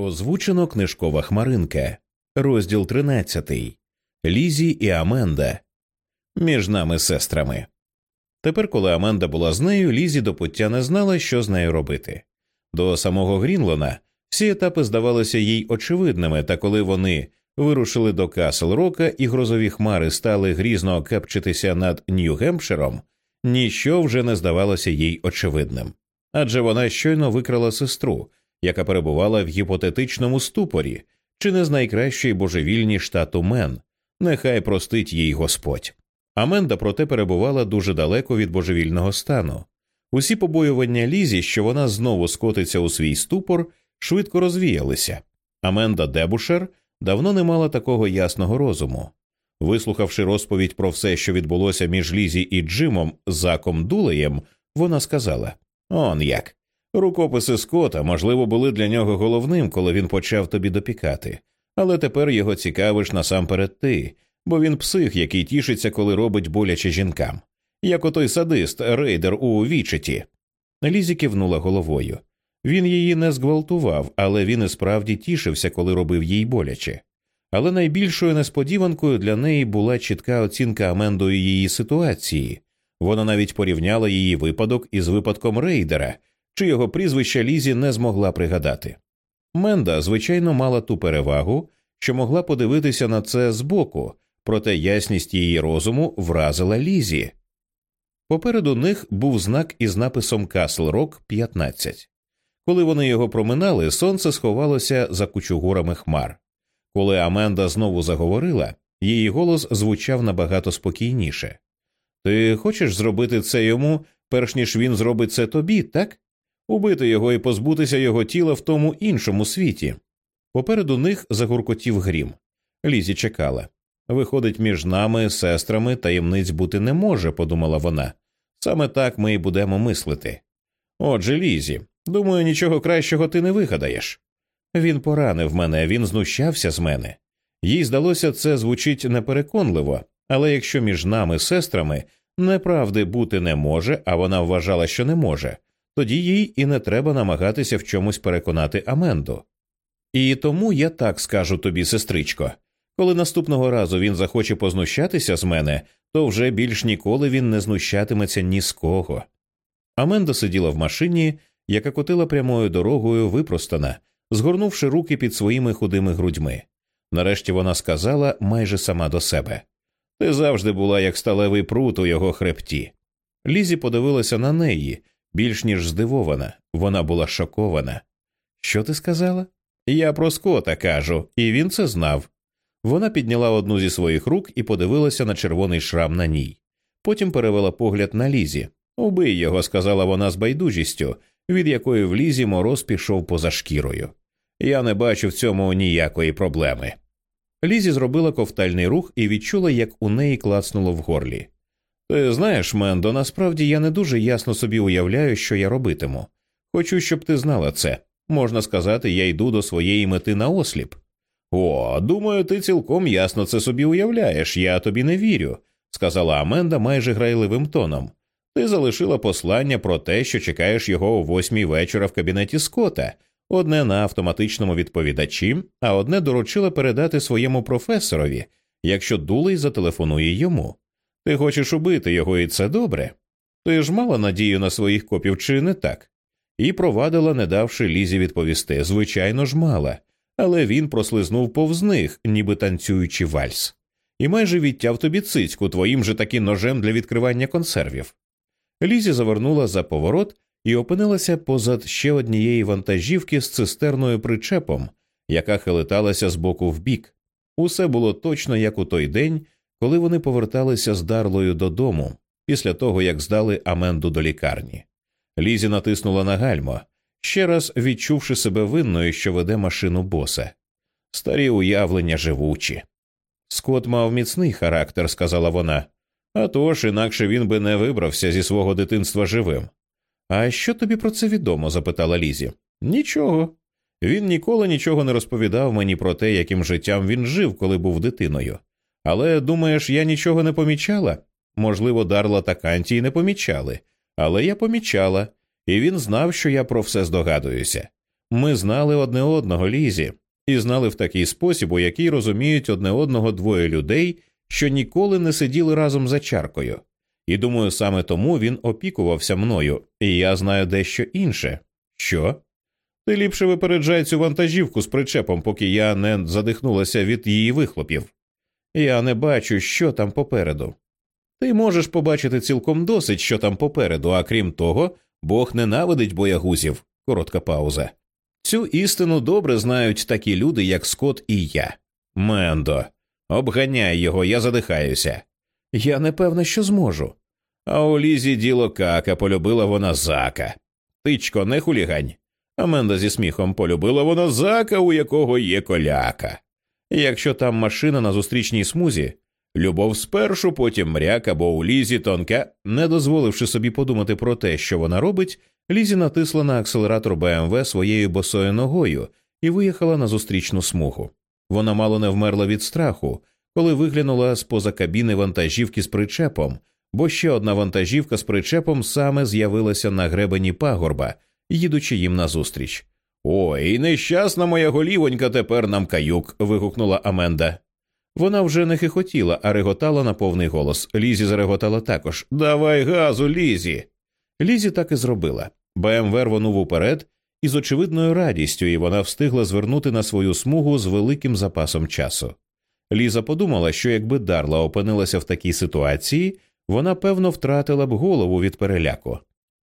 Озвучено книжкова хмаринка, розділ 13. Лізі і Аменда. Між нами сестрами. Тепер, коли Аменда була з нею, Лізі до пуття не знала, що з нею робити. До самого Грінлона всі етапи здавалися їй очевидними, та коли вони вирушили до Касл Рока і грозові хмари стали грізно кепчитися над Нью-Гемпширом, ніщо вже не здавалося їй очевидним. Адже вона щойно викрала сестру яка перебувала в гіпотетичному ступорі, чи не з найкращої божевільні штату Мен, нехай простить їй Господь. Аменда, проте, перебувала дуже далеко від божевільного стану. Усі побоювання лізі, що вона знову скотиться у свій ступор, швидко розвіялися. Аменда Дебушер давно не мала такого ясного розуму. Вислухавши розповідь про все, що відбулося між Лізі і Джимом Заком Дулеєм, вона сказала Он як. Рукописи Скота, можливо, були для нього головним, коли він почав тобі допікати, але тепер його цікавиш насамперед ти, бо він псих, який тішиться, коли робить боляче жінкам, як отой садист, рейдер у вічеті. Лізі кивнула головою. Він її не зґвалтував, але він і справді тішився, коли робив їй боляче. Але найбільшою несподіванкою для неї була чітка оцінка Амендою її ситуації. Вона навіть порівняла її випадок із випадком рейдера чи його прізвища Лізі не змогла пригадати. Менда, звичайно, мала ту перевагу, що могла подивитися на це збоку, проте ясність її розуму вразила Лізі. Попереду них був знак із написом Касл Рок 15. Коли вони його проминали, сонце сховалося за кучугурами хмар. Коли Аменда знову заговорила, її голос звучав набагато спокійніше. Ти хочеш зробити це йому, перш ніж він зробить це тобі, так? Убити його і позбутися його тіла в тому іншому світі. Попереду них загуркотів грім. Лізі чекала. Виходить, між нами, сестрами, таємниць бути не може, подумала вона. Саме так ми й будемо мислити. Отже, Лізі, думаю, нічого кращого ти не вигадаєш. Він поранив мене, він знущався з мене. Їй здалося, це звучить непереконливо, але якщо між нами, сестрами, неправди бути не може, а вона вважала, що не може, тоді їй і не треба намагатися в чомусь переконати Аменду. І тому я так скажу тобі, сестричко, коли наступного разу він захоче познущатися з мене, то вже більш ніколи він не знущатиметься ні з кого. Аменда сиділа в машині, яка котила прямою дорогою випростана, згорнувши руки під своїми худими грудьми. Нарешті вона сказала майже сама до себе Ти завжди була як сталевий прут у його хребті. Лізі подивилася на неї, більш ніж здивована, вона була шокована. Що ти сказала? Я про скота кажу, і він це знав. Вона підняла одну зі своїх рук і подивилася на червоний шрам на ній. Потім перевела погляд на лізі. Убий його, сказала вона з байдужістю, від якої в лізі мороз пішов поза шкірою. Я не бачу в цьому ніякої проблеми. Лізі зробила ковтальний рух і відчула, як у неї клацнуло в горлі. Ти знаєш, Мендо, насправді я не дуже ясно собі уявляю, що я робитиму. Хочу, щоб ти знала це. Можна сказати, я йду до своєї мети на осліп. О, думаю, ти цілком ясно це собі уявляєш, я тобі не вірю, сказала Аменда майже грайливим тоном. Ти залишила послання про те, що чекаєш його о восьмій вечора в кабінеті Скота, одне на автоматичному відповідачі, а одне доручила передати своєму професорові, якщо дулей зателефонує йому. Ти хочеш убити його, і це добре. Ти ж мала надію на своїх копів, чи не так? І провадила, не давши лізі відповісти. Звичайно ж, мала, але він прослизнув повз них, ніби танцюючи вальс, і майже відтяв тобі цицьку твоїм же таки ножем для відкривання консервів. Лізі завернула за поворот і опинилася позад ще однієї вантажівки з цистерною причепом, яка хилиталася з боку в бік. Усе було точно як у той день, коли вони поверталися з Дарлою додому після того, як здали Аменду до лікарні. Лізі натиснула на гальмо, ще раз відчувши себе винною, що веде машину боса. Старі уявлення живучі. Скот мав міцний характер, сказала вона. «А тож, інакше він би не вибрався зі свого дитинства живим. А що тобі про це відомо? запитала Лізі. Нічого. Він ніколи нічого не розповідав мені про те, яким життям він жив, коли був дитиною. Але думаєш, я нічого не помічала? Можливо, Дарла та Канті й не помічали, але я помічала, і він знав, що я про все здогадуюся. Ми знали одне одного лізі, і знали в такий спосіб, у який розуміють одне одного двоє людей, що ніколи не сиділи разом за чаркою. І думаю, саме тому він опікувався мною, і я знаю дещо інше. Що? Ти ліпше випереджай цю вантажівку з причепом, поки я не задихнулася від її вихлопів. Я не бачу, що там попереду. Ти можеш побачити цілком досить, що там попереду, а крім того, Бог ненавидить боягузів. Коротка пауза. Цю істину добре знають такі люди, як Скот і я. Мендо, обганяй його, я задихаюся. Я не певна, що зможу. А у лізі діло кака, полюбила вона зака. Тичко, не хулігань. Аменда зі сміхом полюбила вона зака, у якого є коляка. Якщо там машина на зустрічній смузі, любов спершу, потім мряк або у лізі тонка, не дозволивши собі подумати про те, що вона робить, Лізі натисла на акселератор БМВ своєю босою ногою і виїхала на зустрічну смугу. Вона мало не вмерла від страху, коли виглянула з поза кабіни вантажівки з причепом, бо ще одна вантажівка з причепом саме з'явилася на гребені пагорба, їдучи їм назустріч. Ой, нещасна моя голівонька тепер нам каюк. вигукнула Аменда. Вона вже не хихотіла, а реготала на повний голос. Лізі зареготала також Давай газу, Лізі. Лізі так і зробила. БМВ рвонув уперед із очевидною радістю, і вона встигла звернути на свою смугу з великим запасом часу. Ліза подумала, що якби Дарла опинилася в такій ситуації, вона певно втратила б голову від переляку.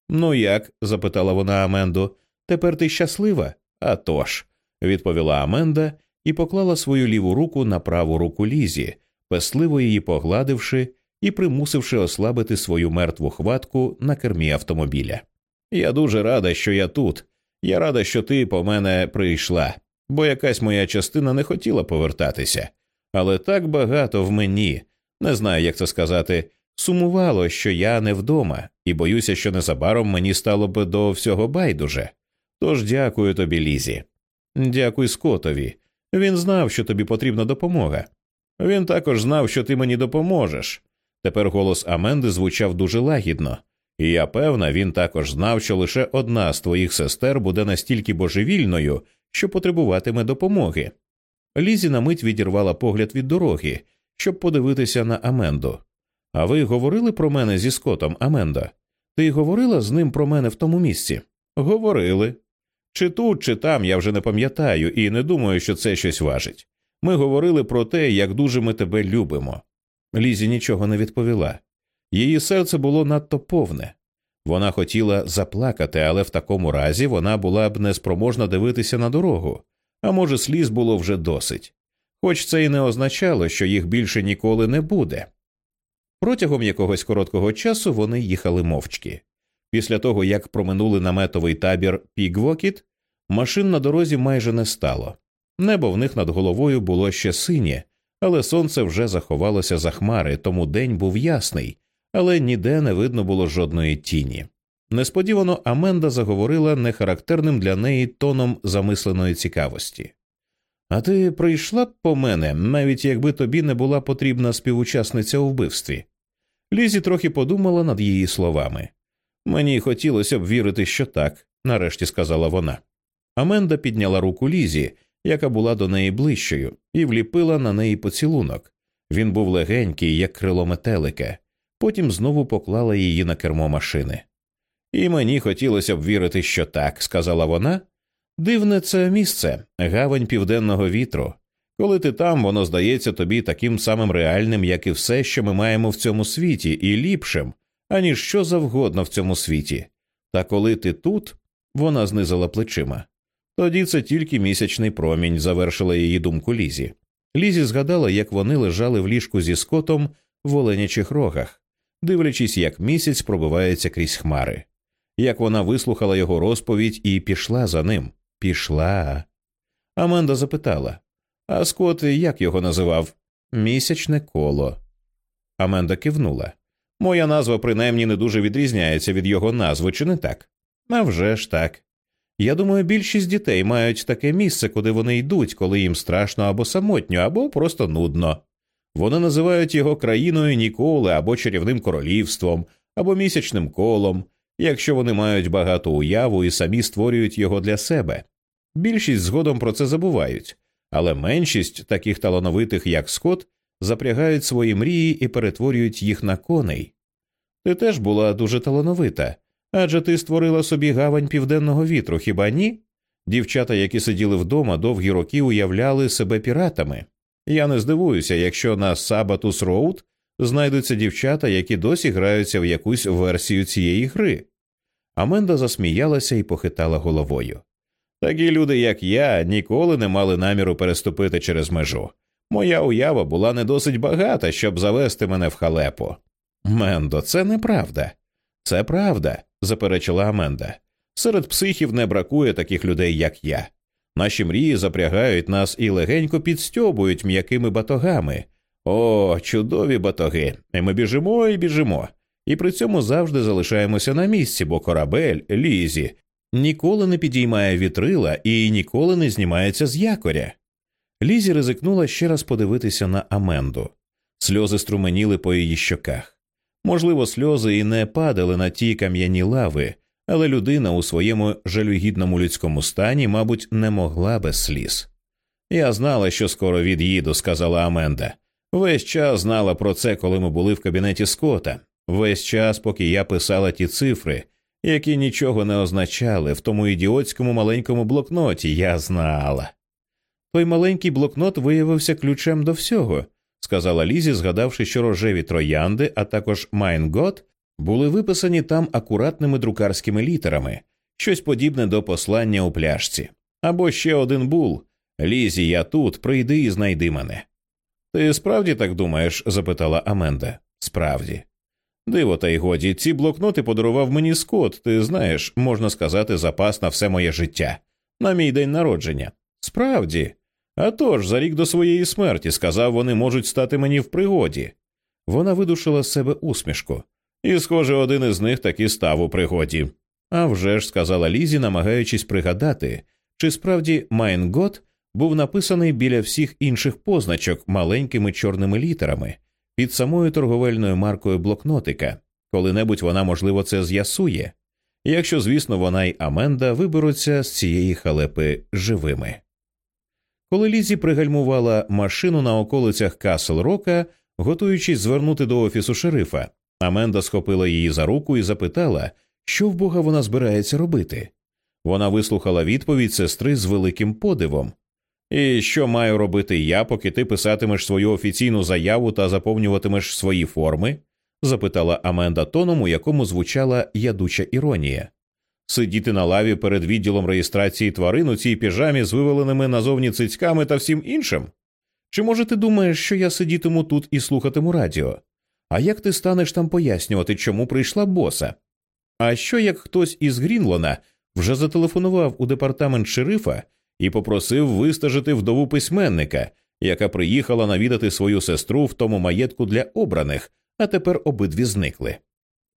Ну як? запитала вона Аменду. Тепер ти щаслива? «А тож», – відповіла Аменда і поклала свою ліву руку на праву руку Лізі, песливо її погладивши і примусивши ослабити свою мертву хватку на кермі автомобіля. Я дуже рада, що я тут. Я рада, що ти по мене прийшла, бо якась моя частина не хотіла повертатися, але так багато в мені, не знаю, як це сказати, сумувало, що я не вдома, і боюся, що незабаром мені стало б до всього байдуже. Тож дякую тобі, Лізі. Дякуй Скотові. Він знав, що тобі потрібна допомога. Він також знав, що ти мені допоможеш. Тепер голос Аменди звучав дуже лагідно, і я певна, він також знав, що лише одна з твоїх сестер буде настільки божевільною, що потребуватиме допомоги. Лізі на мить відірвала погляд від дороги, щоб подивитися на Аменду. А ви говорили про мене зі Скотом, Аменда? Ти говорила з ним про мене в тому місці? Говорили. Чи тут, чи там, я вже не пам'ятаю, і не думаю, що це щось важить. Ми говорили про те, як дуже ми тебе любимо. Лізі нічого не відповіла. Її серце було надто повне. Вона хотіла заплакати, але в такому разі вона була б неспроможна дивитися на дорогу, а може, сліз було вже досить. Хоч це і не означало, що їх більше ніколи не буде. Протягом якогось короткого часу вони їхали мовчки. Після того, як проминули наметовий табір Пігвокіт, машин на дорозі майже не стало. Небо в них над головою було ще синє, але сонце вже заховалося за хмари, тому день був ясний, але ніде не видно було жодної тіні. Несподівано Аменда заговорила нехарактерним для неї тоном замисленої цікавості. А ти прийшла б по мене, навіть якби тобі не була потрібна співучасниця у вбивстві. Лізі трохи подумала над її словами. Мені хотілося б вірити, що так, нарешті сказала вона. Аменда підняла руку Лізі, яка була до неї ближчою, і вліпила на неї поцілунок. Він був легенький, як крило метелика, потім знову поклала її на кермо машини. І мені хотілося б вірити, що так, сказала вона. Дивне це місце, гавань південного вітру. Коли ти там, воно здається тобі таким самим реальним, як і все, що ми маємо в цьому світі, і ліпшим, аніж що завгодно в цьому світі. Та коли ти тут, вона знизила плечима. Тоді це тільки місячний промінь, завершила її думку Лізі. Лізі згадала, як вони лежали в ліжку зі скотом в оленячих рогах, дивлячись, як місяць пробивається крізь хмари. Як вона вислухала його розповідь і пішла за ним. Пішла. Аманда запитала А Скот як його називав? Місячне коло. Аменда кивнула. Моя назва принаймні не дуже відрізняється від його назви, чи не так? «А вже ж так. Я думаю, більшість дітей мають таке місце, куди вони йдуть, коли їм страшно або самотньо, або просто нудно. Вони називають його країною ніколи, або чарівним королівством, або місячним колом, якщо вони мають багату уяву і самі створюють його для себе. Більшість згодом про це забувають, але меншість таких талановитих, як Скотт, запрягають свої мрії і перетворюють їх на коней. Ти теж була дуже талановита, адже ти створила собі гавань південного вітру, хіба ні? Дівчата, які сиділи вдома довгі роки, уявляли себе піратами. Я не здивуюся, якщо на Сабатус Роуд знайдуться дівчата, які досі граються в якусь версію цієї гри. Аменда засміялася і похитала головою. Такі люди, як я, ніколи не мали наміру переступити через межу. Моя уява була не досить багата, щоб завести мене в халепу. Мендо, це неправда. Це правда, заперечила Аменда. Серед психів не бракує таких людей, як я. Наші мрії запрягають нас і легенько підстьобують м'якими батогами. О, чудові батоги! І ми біжимо і біжимо. І при цьому завжди залишаємося на місці, бо корабель, лізі, ніколи не підіймає вітрила і ніколи не знімається з якоря. Лізі ризикнула ще раз подивитися на Аменду. Сльози струменіли по її щоках. Можливо, сльози і не падали на ті кам'яні лави, але людина у своєму жалюгідному людському стані, мабуть, не могла без сліз. Я знала, що скоро від'їду, сказала Аменда. Весь час знала про це, коли ми були в кабінеті Скотта. Весь час, поки я писала ті цифри, які нічого не означали в тому ідіотському маленькому блокноті, я знала. Той маленький блокнот виявився ключем до всього, сказала Лізі, згадавши, що рожеві троянди, а також Майнгот були виписані там акуратними друкарськими літерами, щось подібне до послання у пляшці. Або ще один бул Лізі, я тут, прийди і знайди мене. Ти справді так думаєш? запитала Аменда. Справді. Диво, та й годі, ці блокноти подарував мені Скот, ти знаєш, можна сказати, запас на все моє життя, на мій день народження. Справді. А тож, за рік до своєї смерті сказав, вони можуть стати мені в пригоді. Вона видушила з себе усмішку. І, схоже, один із них таки став у пригоді. «А вже ж», – сказала Лізі, намагаючись пригадати, чи справді Майнгот був написаний біля всіх інших позначок маленькими чорними літерами під самою торговельною маркою блокнотика, коли-небудь вона, можливо, це з'ясує, якщо, звісно, вона й Аменда виберуться з цієї халепи живими. Коли Лізі пригальмувала машину на околицях Касл Рока, готуючись звернути до офісу шерифа, Аменда схопила її за руку і запитала, що в бога вона збирається робити. Вона вислухала відповідь сестри з великим подивом. І що маю робити я, поки ти писатимеш свою офіційну заяву та заповнюватимеш свої форми? запитала Аменда тоном, у якому звучала ядуча іронія. Сидіти на лаві перед відділом реєстрації тварин у цій піжамі з виваленими назовні цицьками та всім іншим? Чи може ти думаєш, що я сидітиму тут і слухатиму радіо? А як ти станеш там пояснювати, чому прийшла боса? А що як хтось із Грінлона вже зателефонував у департамент шерифа і попросив вистажити вдову письменника, яка приїхала навідати свою сестру в тому маєтку для обраних, а тепер обидві зникли?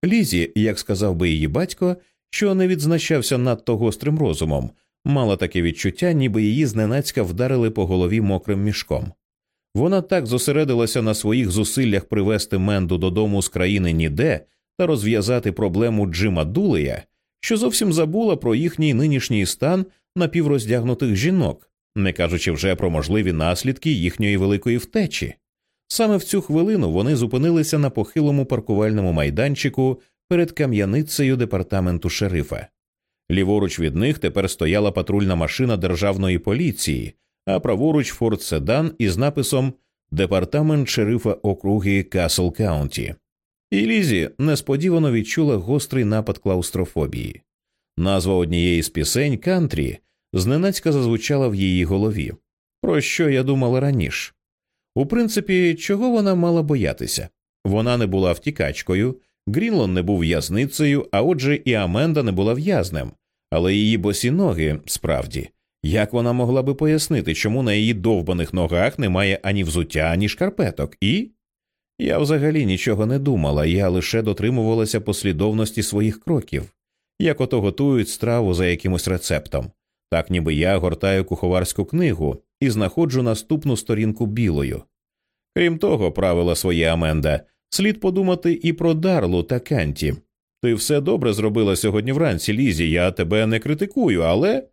Лізі, як сказав би її батько, що не відзначався надто гострим розумом, мала таке відчуття, ніби її зненацька вдарили по голові мокрим мішком. Вона так зосередилася на своїх зусиллях привести Менду додому з країни ніде та розв'язати проблему Джима Дулея, що зовсім забула про їхній нинішній стан напівроздягнутих жінок, не кажучи вже про можливі наслідки їхньої великої втечі. Саме в цю хвилину вони зупинилися на похилому паркувальному майданчику перед кам'яницею департаменту шерифа. Ліворуч від них тепер стояла патрульна машина державної поліції, а праворуч Форд Седан із написом Департамент шерифа округи Касл Каунті. І Лізі несподівано відчула гострий напад клаустрофобії. Назва однієї з пісень кантрі зненацька зазвучала в її голові. Про що я думала раніше? У принципі, чого вона мала боятися? Вона не була втікачкою, Грінлон не був в'язницею, а отже, і Аменда не була в'язнем, але її босі ноги справді. Як вона могла би пояснити, чому на її довбаних ногах немає ані взуття, ані шкарпеток, і. Я взагалі нічого не думала, я лише дотримувалася послідовності своїх кроків, як ото готують страву за якимось рецептом, так ніби я гортаю куховарську книгу і знаходжу наступну сторінку білою. Крім того, правила своє Аменда, слід подумати і про Дарлу та Канті. Ти все добре зробила сьогодні вранці, Лізі, я тебе не критикую, але.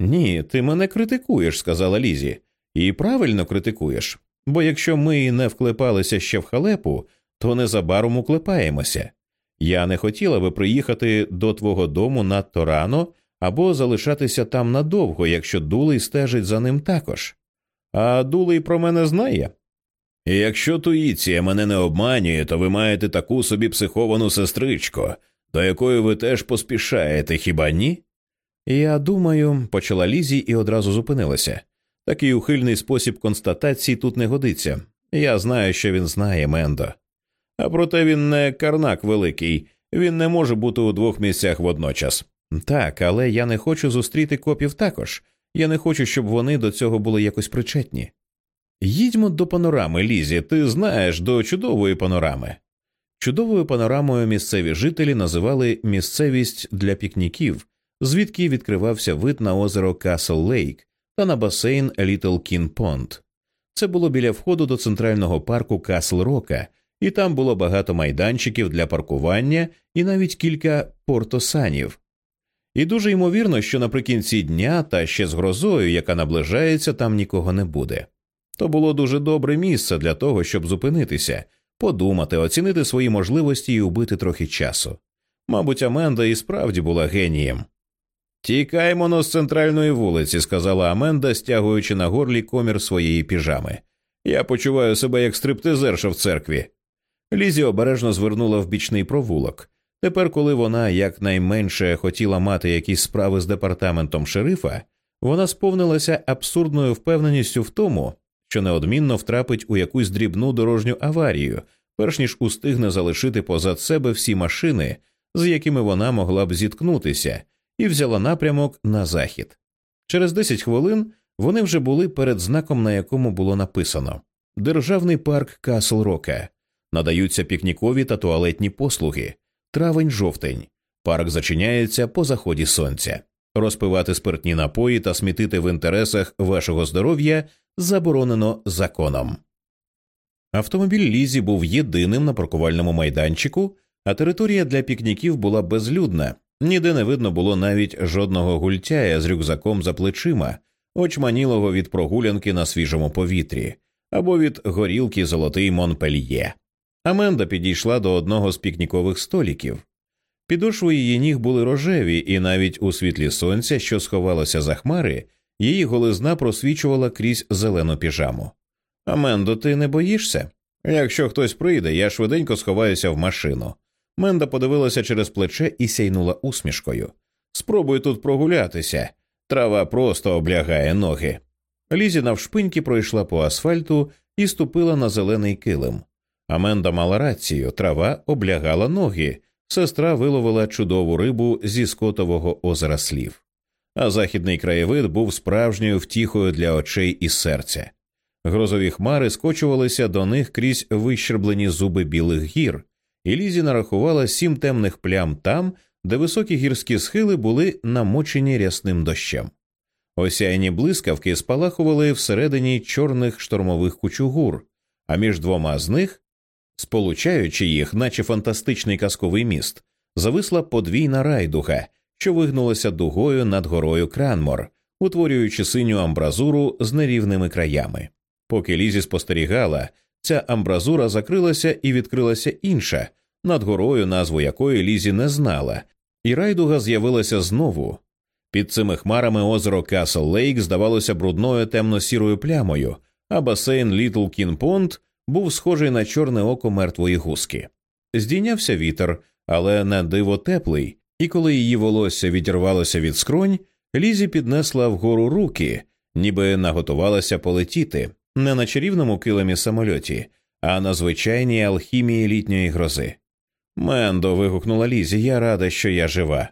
Ні, ти мене критикуєш, сказала Лізі, і правильно критикуєш. Бо якщо ми не вклепалися ще в халепу, то незабаром уклепаємося. Я не хотіла би приїхати до твого дому надто рано або залишатися там надовго, якщо дулей стежить за ним також. А дулей про мене знає. І якщо туїція мене не обманює, то ви маєте таку собі психовану сестричку, до якої ви теж поспішаєте, хіба ні? Я думаю, почала Лізі і одразу зупинилася. Такий ухильний спосіб констатації тут не годиться. Я знаю, що він знає, Мендо. А проте він не карнак великий, він не може бути у двох місцях водночас. Так, але я не хочу зустріти копів також. Я не хочу, щоб вони до цього були якось причетні. Їдьмо до панорами, Лізі, ти знаєш до чудової панорами. Чудовою панорамою місцеві жителі називали місцевість для пікніків, звідки відкривався вид на озеро Касл Лейк та на басейн Літл Кін Понд. Це було біля входу до центрального парку Касл Рока, і там було багато майданчиків для паркування і навіть кілька портосанів. І дуже ймовірно, що наприкінці дня та ще з грозою, яка наближається, там нікого не буде. То було дуже добре місце для того, щоб зупинитися, подумати, оцінити свої можливості і убити трохи часу. Мабуть, Аменда і справді була генієм. Тікаймо з центральної вулиці, сказала Аменда, стягуючи на горлі комір своєї піжами. Я почуваю себе як стриптизерша в церкві. Лізі обережно звернула в бічний провулок. Тепер, коли вона якнайменше хотіла мати якісь справи з департаментом шерифа, вона сповнилася абсурдною впевненістю в тому, що неодмінно втрапить у якусь дрібну дорожню аварію, перш ніж устигне залишити позад себе всі машини, з якими вона могла б зіткнутися, і взяла напрямок на захід. Через 10 хвилин вони вже були перед знаком, на якому було написано Державний парк Касл Рока. Надаються пікнікові та туалетні послуги. Травень жовтень. Парк зачиняється по заході сонця. Розпивати спиртні напої та смітити в інтересах вашого здоров'я заборонено законом. Автомобіль Лізі був єдиним на паркувальному майданчику, а територія для пікніків була безлюдна, ніде не видно було навіть жодного гультяя з рюкзаком за плечима, очманілого від прогулянки на свіжому повітрі або від горілки золотий Монпельє. Аменда підійшла до одного з пікнікових століків. Підошви її ніг були рожеві, і навіть у світлі сонця, що сховалося за хмари, її голизна просвічувала крізь зелену піжаму. Амендо, ти не боїшся? Якщо хтось прийде, я швиденько сховаюся в машину. Менда подивилася через плече і сяйнула усмішкою. Спробуй тут прогулятися. Трава просто облягає ноги. Лізі навшпиньки пройшла по асфальту і ступила на зелений килим. Аменда мала рацію, трава облягала ноги, сестра виловила чудову рибу зі скотового озера слів. А західний краєвид був справжньою втіхою для очей і серця. Грозові хмари скочувалися до них крізь вищерблені зуби білих гір, і Лізі нарахувала сім темних плям там, де високі гірські схили були намочені рясним дощем. Осяйні блискавки спалахували всередині чорних штормових кучугур, а між двома з них Сполучаючи їх, наче фантастичний казковий міст, зависла подвійна райдуга, що вигнулася дугою над горою Кранмор, утворюючи синю амбразуру з нерівними краями. Поки Лізі спостерігала, ця амбразура закрилася і відкрилася інша, над горою, назву якої Лізі не знала, і райдуга з'явилася знову. Під цими хмарами озеро Касл Лейк здавалося брудною темно-сірою плямою, а басейн Літл Кін Понд був схожий на чорне око мертвої гуски. Здійнявся вітер, але на диво теплий, і коли її волосся відірвалося від скронь, Лізі піднесла вгору руки, ніби наготувалася полетіти не на чарівному килимі самольоті, а на звичайній алхімії літньої грози. Мендо. вигукнула Лізі, я рада, що я жива.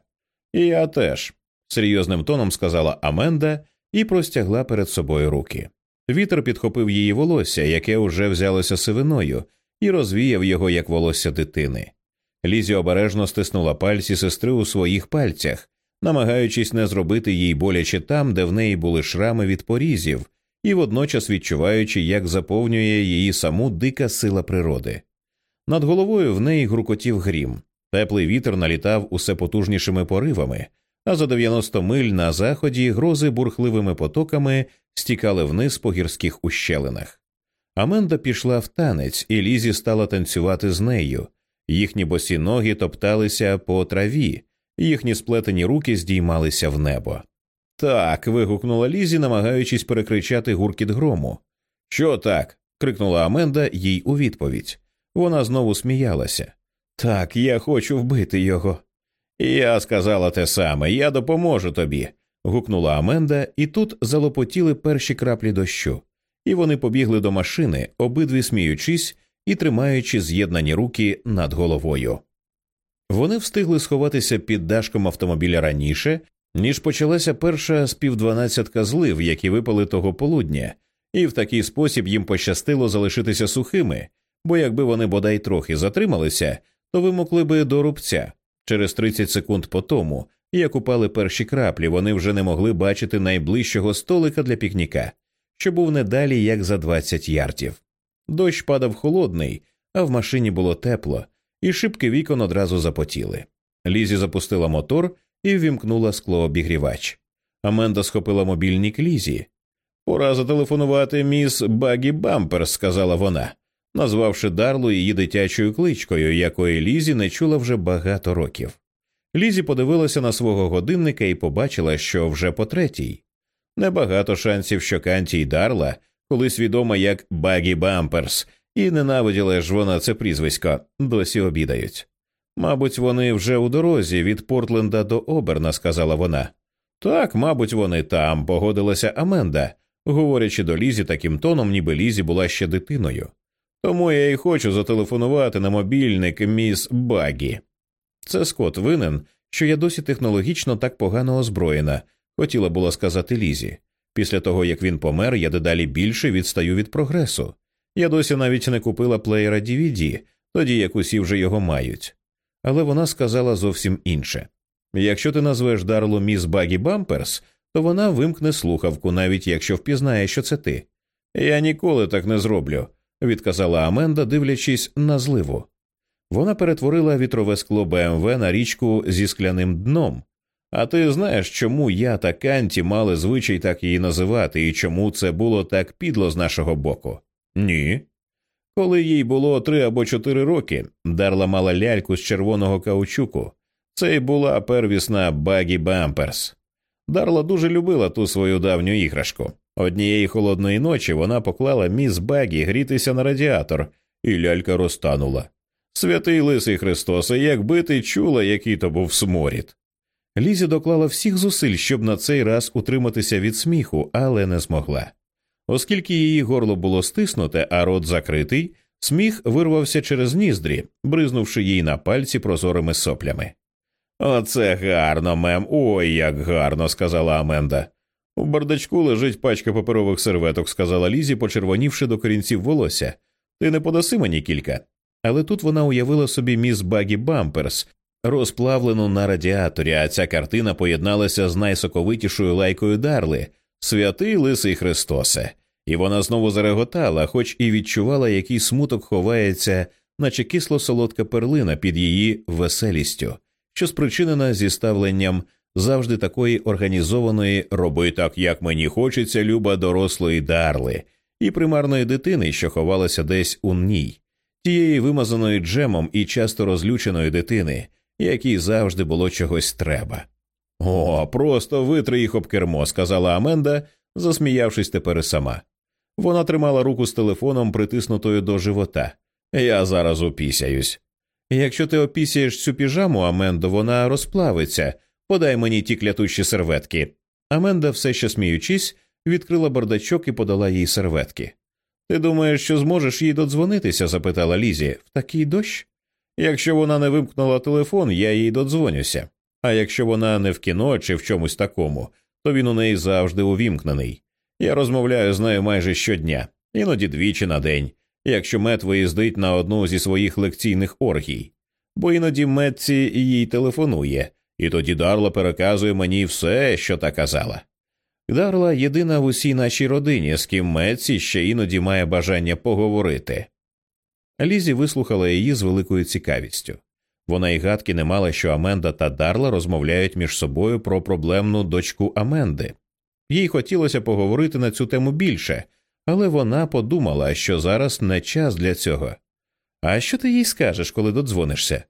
Я теж, серйозним тоном сказала Аменда і простягла перед собою руки. Вітер підхопив її волосся, яке уже взялося сивиною, і розвіяв його як волосся дитини. Лізі обережно стиснула пальці сестри у своїх пальцях, намагаючись не зробити їй боляче там, де в неї були шрами від порізів, і водночас відчуваючи, як заповнює її саму дика сила природи. Над головою в неї грукотів грім, теплий вітер налітав усе потужнішими поривами, а за 90 миль на заході грози бурхливими потоками стікали вниз по гірських ущелинах. Аменда пішла в танець, і Лізі стала танцювати з нею. Їхні босі ноги топталися по траві, їхні сплетені руки здіймалися в небо. Так. вигукнула Лізі, намагаючись перекричати гуркіт грому. Що так? крикнула Аменда їй у відповідь. Вона знову сміялася. Так, я хочу вбити його. Я сказала те саме, я допоможу тобі. гукнула Аменда, і тут залопотіли перші краплі дощу, і вони побігли до машини, обидві сміючись і тримаючи з'єднані руки над головою. Вони встигли сховатися під дашком автомобіля раніше, ніж почалася перша співдванадцятка злив, які випали того полудня, і в такий спосіб їм пощастило залишитися сухими, бо якби вони бодай трохи затрималися, то вимокли би до рубця. Через 30 секунд по тому, як упали перші краплі, вони вже не могли бачити найближчого столика для пікніка, що був не далі як за 20 ярдів. Дощ падав холодний, а в машині було тепло, і шибки вікон одразу запотіли. Лізі запустила мотор і ввімкнула склообігрівач. Аменда схопила мобільник Лізі. Пора зателефонувати міс Багі Бампер, сказала вона, назвавши Дарлу її дитячою кличкою, якої Лізі не чула вже багато років. Лізі подивилася на свого годинника і побачила, що вже по третій. Небагато шансів, що Канті й Дарла, колись відома як Багі Бамперс, і ненавиділа ж вона це прізвисько, досі обідають. Мабуть, вони вже у дорозі від Портленда до Оберна, сказала вона. Так, мабуть, вони там, погодилася Аменда, говорячи до Лізі таким тоном, ніби Лізі була ще дитиною. Тому я й хочу зателефонувати на мобільник міс Багі. Це Скот винен, що я досі технологічно так погано озброєна, хотіла була сказати Лізі. Після того, як він помер, я дедалі більше відстаю від прогресу. Я досі навіть не купила плеєра DVD, тоді як усі вже його мають. Але вона сказала зовсім інше якщо ти назвеш Дарлу міс Багі Бамперс, то вона вимкне слухавку, навіть якщо впізнає, що це ти. Я ніколи так не зроблю, відказала Аменда, дивлячись на зливу. Вона перетворила вітрове скло БМВ на річку зі скляним дном. А ти знаєш, чому я та Канті мали звичай так її називати, і чому це було так підло з нашого боку? Ні. Коли їй було три або чотири роки, Дарла мала ляльку з червоного каучуку. Це й була первісна Багі Бамперс. Дарла дуже любила ту свою давню іграшку. Однієї холодної ночі вона поклала міс Багі грітися на радіатор, і лялька розтанула. Святий лисий Христосе, якби ти чула, який то був сморід. Лізі доклала всіх зусиль, щоб на цей раз утриматися від сміху, але не змогла. Оскільки її горло було стиснуте, а рот закритий, сміх вирвався через ніздрі, бризнувши їй на пальці прозорими соплями. Оце гарно, мем, ой, як гарно, сказала Аменда. У бардачку лежить пачка паперових серветок, сказала Лізі, почервонівши до корінців волосся. Ти не подаси мені кілька. Але тут вона уявила собі міс Багі Бамперс, розплавлену на радіаторі, а ця картина поєдналася з найсоковитішою лайкою Дарли Святий Лисий Христосе. І вона знову зареготала, хоч і відчувала, який смуток ховається, наче кисло солодка перлина під її веселістю що спричинена зі ставленням завжди такої організованої роби так, як мені хочеться, люба дорослої дарли, і примарної дитини, що ховалася десь у ній, тієї вимазаної джемом і часто розлюченої дитини, якій завжди було чогось треба. О, просто витри їх об кермо, сказала Аменда, засміявшись тепер і сама. Вона тримала руку з телефоном, притиснутою до живота. Я зараз упісяюсь. Якщо ти опісяєш цю піжаму, Амендо, вона розплавиться. Подай мені ті клятущі серветки. Аменда, все ще сміючись, відкрила бардачок і подала їй серветки. Ти думаєш, що зможеш їй додзвонитися? запитала Лізі. В такий дощ? Якщо вона не вимкнула телефон, я їй додзвонюся. А якщо вона не в кіно чи в чомусь такому, то він у неї завжди увімкнений. Я розмовляю з нею майже щодня, іноді двічі на день якщо мед виїздить на одну зі своїх лекційних оргій, бо іноді Метці їй телефонує, і тоді Дарла переказує мені все, що та казала. Дарла єдина в усій нашій родині, з ким Метці ще іноді має бажання поговорити. Лізі вислухала її з великою цікавістю. Вона й гадки не мала, що Аменда та Дарла розмовляють між собою про проблемну дочку Аменди. Їй хотілося поговорити на цю тему більше, але вона подумала, що зараз не час для цього. А що ти їй скажеш, коли додзвонишся?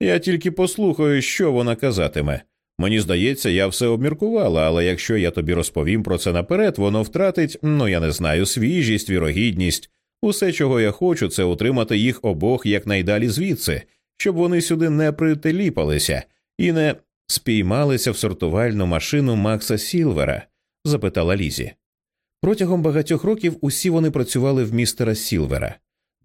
Я тільки послухаю, що вона казатиме. Мені здається, я все обміркувала, але якщо я тобі розповім про це наперед, воно втратить, ну я не знаю, свіжість, вірогідність. Усе, чого я хочу, це утримати їх обох якнайдалі звідси, щоб вони сюди не прителіпалися і не спіймалися в сортувальну машину Макса Сілвера? запитала Лізі. Протягом багатьох років усі вони працювали в містера Сілвера.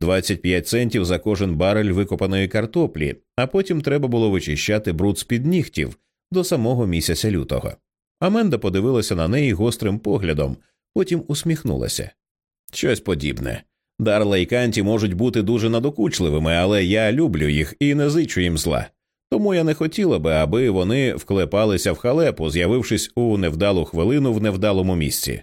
25 центів за кожен барель викопаної картоплі, а потім треба було вичищати бруд з під нігтів до самого місяця лютого. Аменда подивилася на неї гострим поглядом, потім усміхнулася. Щось подібне. Дарла і Канті можуть бути дуже надокучливими, але я люблю їх і не зичу їм зла. Тому я не хотіла би, аби вони вклепалися в халепу, з'явившись у невдалу хвилину в невдалому місці.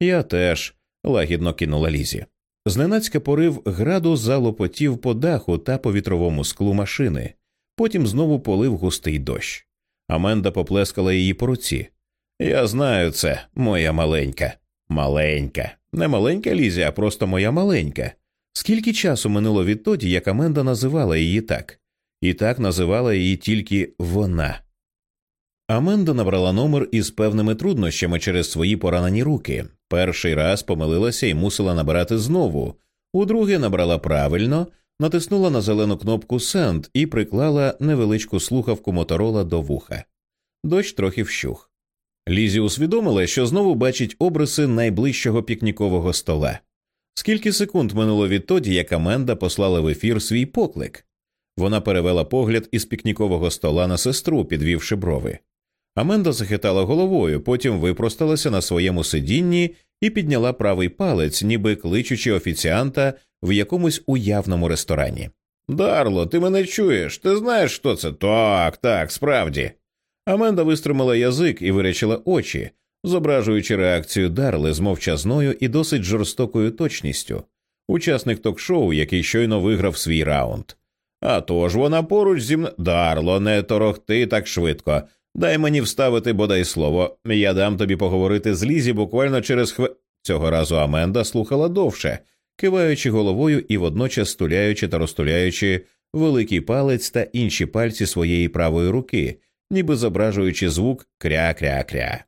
Я теж лагідно кинула лізі. Зненацька порив граду залопотів по даху та по вітровому склу машини, потім знову полив густий дощ. Аменда поплескала її по руці. Я знаю це, моя маленька, маленька, не маленька Лізі, а просто моя маленька. Скільки часу минуло відтоді, як Аменда називала її так, і так називала її тільки вона. Аменда набрала номер із певними труднощами через свої поранені руки. Перший раз помилилася і мусила набирати знову, удруге набрала правильно, натиснула на зелену кнопку «Send» і приклала невеличку слухавку моторола до вуха. Дощ трохи вщух. Лізі усвідомила, що знову бачить обриси найближчого пікнікового стола. Скільки секунд минуло відтоді, як Аменда послала в ефір свій поклик. Вона перевела погляд із пікнікового стола на сестру, підвівши брови. Аменда захитала головою, потім випросталася на своєму сидінні і підняла правий палець, ніби кличучи офіціанта в якомусь уявному ресторані. Дарло, ти мене чуєш? Ти знаєш, що це? Так, так, справді. Аменда вистримала язик і вирячила очі, зображуючи реакцію Дарли з мовчазною і досить жорстокою точністю, учасник ток-шоу, який щойно виграв свій раунд. А тож вона поруч зі мною. Дарло, не торохти так швидко. Дай мені вставити бодай слово. Я дам тобі поговорити з Лізі буквально через хви. Цього разу Аменда слухала довше, киваючи головою і водночас стуляючи та розтуляючи великий палець та інші пальці своєї правої руки, ніби зображуючи звук кря-кря-кря.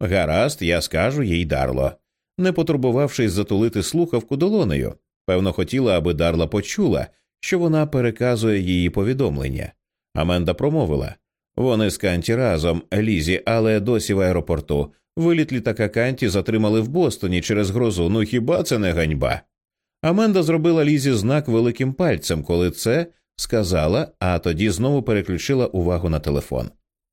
Гаразд, я скажу їй Дарло, не потурбувавшись затулити слухавку долонею. Певно, хотіла, аби Дарла почула, що вона переказує її повідомлення. Аменда промовила вони з Канті разом, Лізі, але досі в аеропорту. Виліт літака Канті затримали в Бостоні через грозу. Ну хіба це не ганьба? Аменда зробила Лізі знак великим пальцем, коли це сказала, а тоді знову переключила увагу на телефон.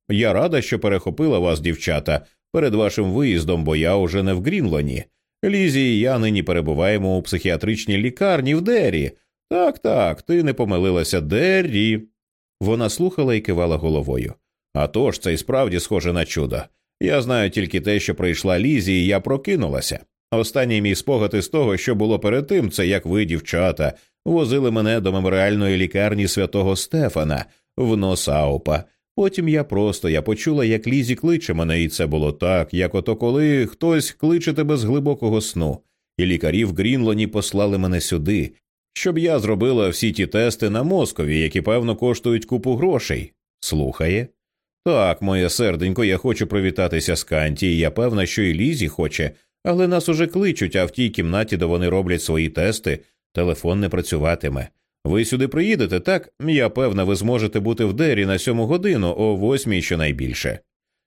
Я рада, що перехопила вас, дівчата, перед вашим виїздом, бо я уже не в Грінлоні. Лізі і я нині перебуваємо у психіатричній лікарні в Деррі. Так, так, ти не помилилася Деррі. Вона слухала і кивала головою. А тож, це й справді схоже на чудо. Я знаю тільки те, що прийшла Лізі, і я прокинулася. Останній мій спогад із того, що було перед тим, це як ви, дівчата, возили мене до меморіальної лікарні святого Стефана в Носаупа. Потім я просто я почула, як Лізі кличе мене, і це було так, як ото коли хтось кличе тебе з глибокого сну, і лікарі в Грінлоні послали мене сюди, щоб я зробила всі ті тести на мозкові, які, певно, коштують купу грошей. Слухає. Так, моє серденько, я хочу привітатися з Канті, і я певна, що і Лізі хоче, але нас уже кличуть, а в тій кімнаті, де вони роблять свої тести, телефон не працюватиме. Ви сюди приїдете, так? Я певна, ви зможете бути в дері на сьому годину, о восьмій щонайбільше.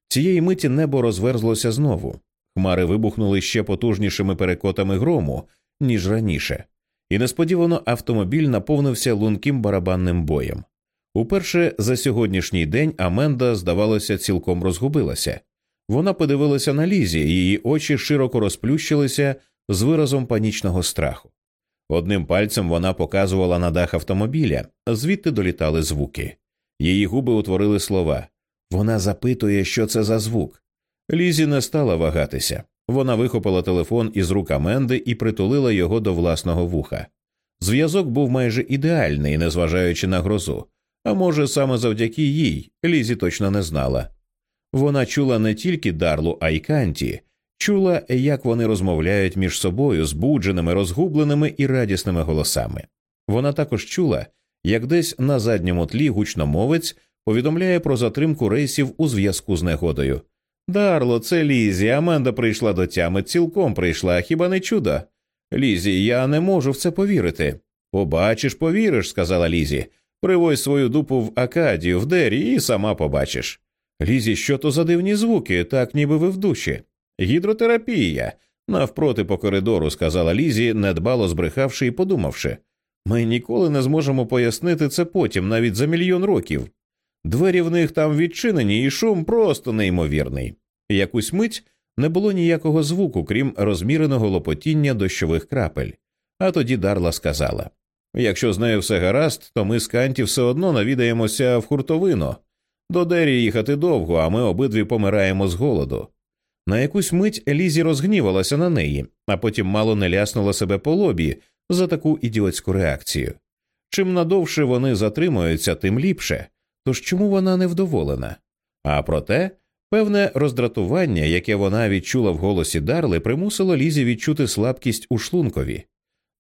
Цієї миті небо розверзлося знову. Хмари вибухнули ще потужнішими перекотами грому, ніж раніше, і несподівано автомобіль наповнився лунким барабанним боєм. Уперше за сьогоднішній день Аменда, здавалося, цілком розгубилася. Вона подивилася на лізі, її очі широко розплющилися з виразом панічного страху. Одним пальцем вона показувала на дах автомобіля, звідти долітали звуки. Її губи утворили слова. Вона запитує, що це за звук. Лізі не стала вагатися. Вона вихопила телефон із рук Аменди і притулила його до власного вуха. Зв'язок був майже ідеальний, незважаючи на грозу, а може, саме завдяки їй Лізі точно не знала. Вона чула не тільки Дарлу, а й Канті, чула, як вони розмовляють між собою збудженими, розгубленими і радісними голосами. Вона також чула, як десь на задньому тлі гучномовець повідомляє про затримку рейсів у зв'язку з негодою. Дарло, це Лізі, Аменда прийшла до тями, цілком прийшла, хіба не чудо? Лізі, я не можу в це повірити. Побачиш, повіриш, сказала Лізі. Привозь свою дупу в Акадію в дері і сама побачиш. Лізі, що то за дивні звуки, так ніби ви в душі. Гідротерапія. Навпроти по коридору, сказала Лізі, недбало збрехавши і подумавши. Ми ніколи не зможемо пояснити це потім, навіть за мільйон років. Двері в них там відчинені, і шум просто неймовірний. Якусь мить не було ніякого звуку, крім розміреного лопотіння дощових крапель. А тоді Дарла сказала Якщо з нею все гаразд, то ми з Канті все одно навідаємося в хуртовину. До Дері їхати довго, а ми обидві помираємо з голоду. На якусь мить Лізі розгнівалася на неї, а потім мало не ляснула себе по лобі за таку ідіотську реакцію. Чим надовше вони затримуються, тим ліпше. Тож чому вона невдоволена? А проте, певне роздратування, яке вона відчула в голосі Дарли, примусило Лізі відчути слабкість у шлункові.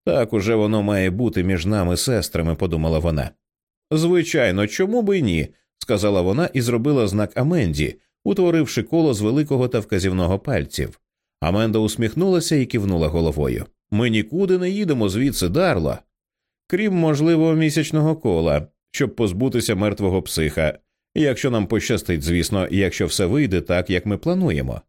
Так уже воно має бути між нами сестрами, подумала вона. Звичайно, чому би й ні, сказала вона і зробила знак Аменді, утворивши коло з великого та вказівного пальців. Аменда усміхнулася і кивнула головою. Ми нікуди не їдемо звідси, Дарла. Крім, можливо, місячного кола, щоб позбутися мертвого психа, якщо нам пощастить, звісно, якщо все вийде так, як ми плануємо.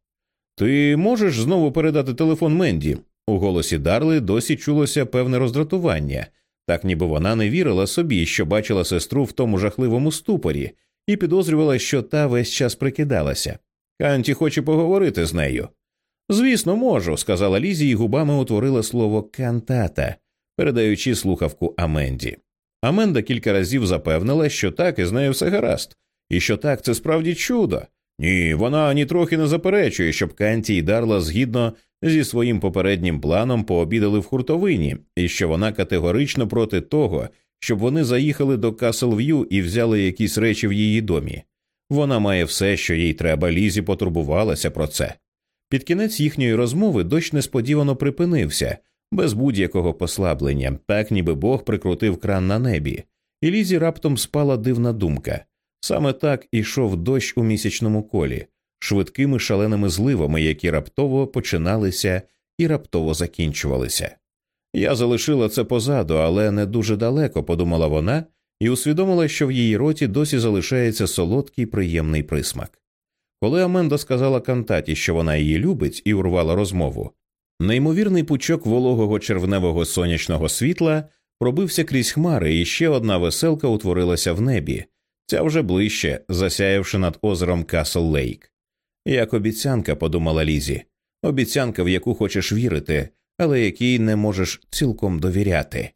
Ти можеш знову передати телефон Менді? У голосі Дарли досі чулося певне роздратування, так ніби вона не вірила собі, що бачила сестру в тому жахливому ступорі, і підозрювала, що та весь час прикидалася. Канті хоче поговорити з нею. Звісно, можу, сказала Лізі і губами утворила слово кантата, передаючи слухавку Аменді. Аменда кілька разів запевнила, що так із нею все гаразд, і що так це справді чудо. Ні, вона нітрохи не заперечує, щоб Канті і Дарла згідно зі своїм попереднім планом пообідали в хуртовині, і що вона категорично проти того, щоб вони заїхали до Каслв'ю і взяли якісь речі в її домі. Вона має все, що їй треба, Лізі потурбувалася про це. Під кінець їхньої розмови дощ несподівано припинився, без будь-якого послаблення, так ніби Бог прикрутив кран на небі, і Лізі раптом спала дивна думка. Саме так ішов дощ у місячному колі, швидкими шаленими зливами, які раптово починалися і раптово закінчувалися. Я залишила це позаду, але не дуже далеко, подумала вона, і усвідомила, що в її роті досі залишається солодкий приємний присмак. Коли Аменда сказала Кантаті, що вона її любить, і урвала розмову, неймовірний пучок вологого червневого сонячного світла пробився крізь хмари, і ще одна веселка утворилася в небі, ця вже ближче, засяявши над озером Касл Лейк. Як обіцянка, подумала Лізі, обіцянка, в яку хочеш вірити, але якій не можеш цілком довіряти.